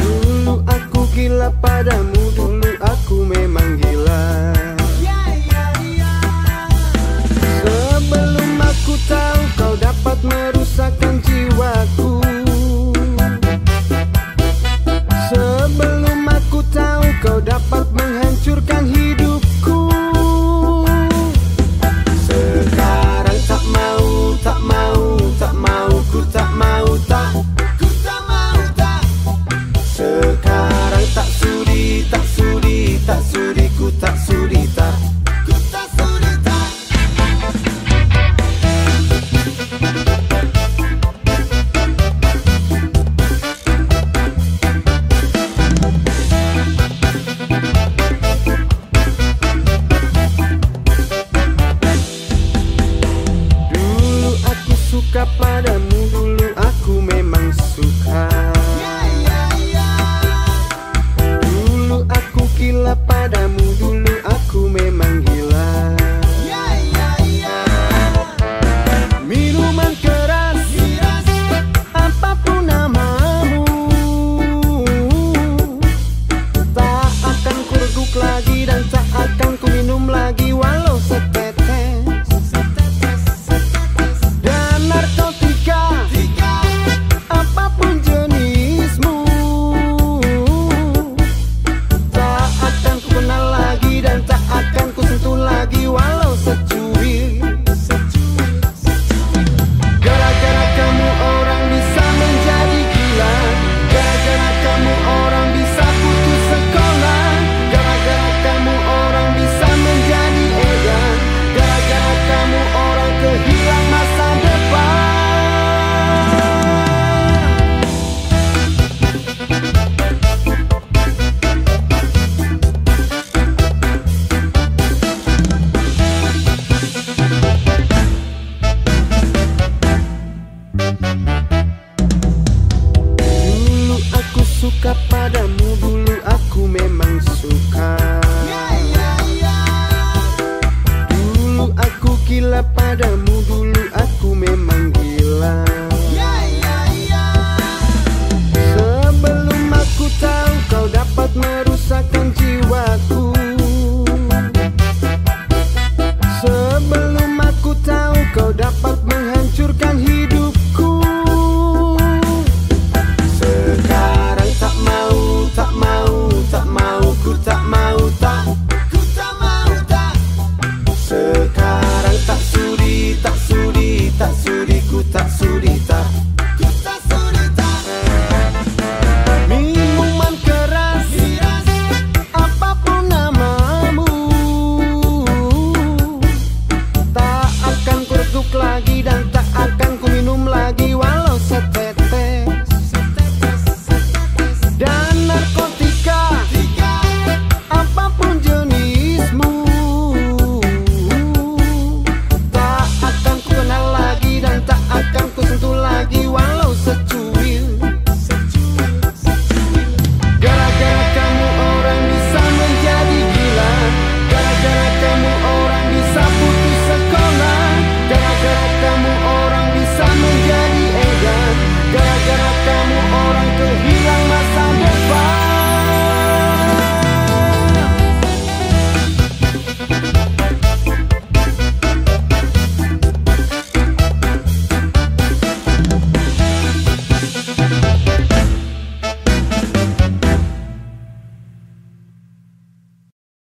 Dulu aku gila padamu Dulu aku memang gila. kamu dulu aku memang suka. Ya, ya, ya. Dulu aku gila padamu suka padamu dulu aku memang suka. Dulu aku gila padamu dulu aku memang gila.